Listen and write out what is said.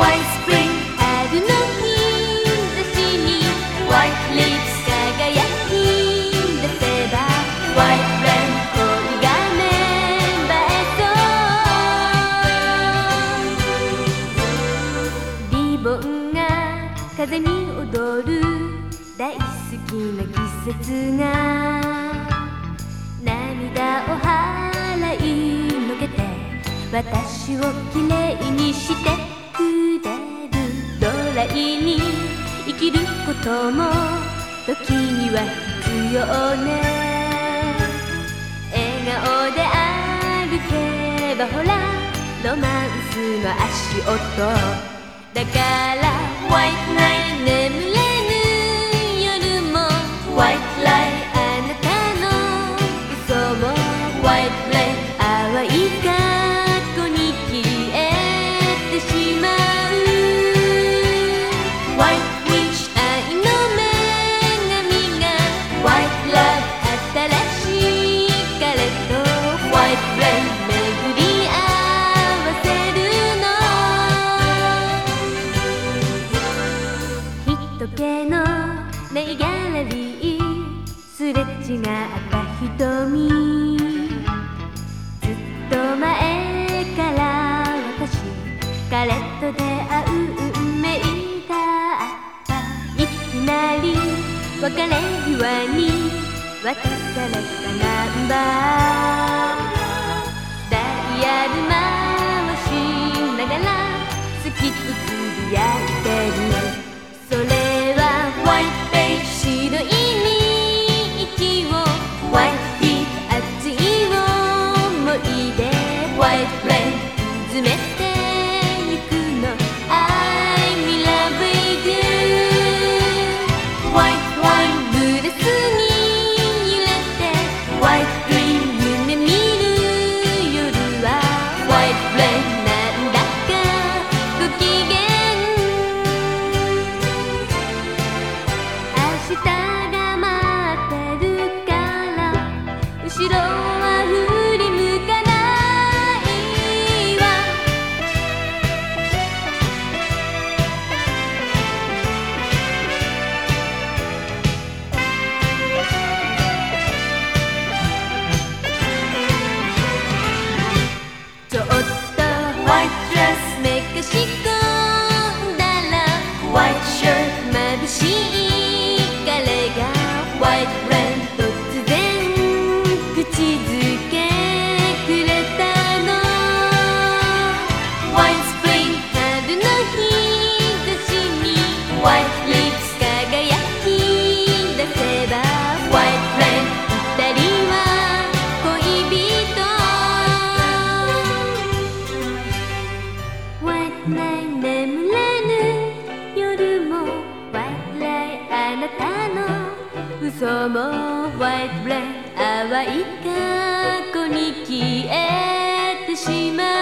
white しに white leaves き出せばがメンバーとリボンが風に踊る大好きな季節が涙を払いのけて私をきれいにして。いに生きることも時には必要ね。笑顔で歩けばほらロマンスの足音。だから White ないギャラリーすれ違った瞳。ずっと前から私彼と出会う運命だった。いきなり別れ際に渡されたナンバー。ダイヤル回後ろは振り向かないわ。ちょっと White dress めかし込んだら。White shirt 眩しいあなたの嘘も White rain 淡い過去に消えてしまう。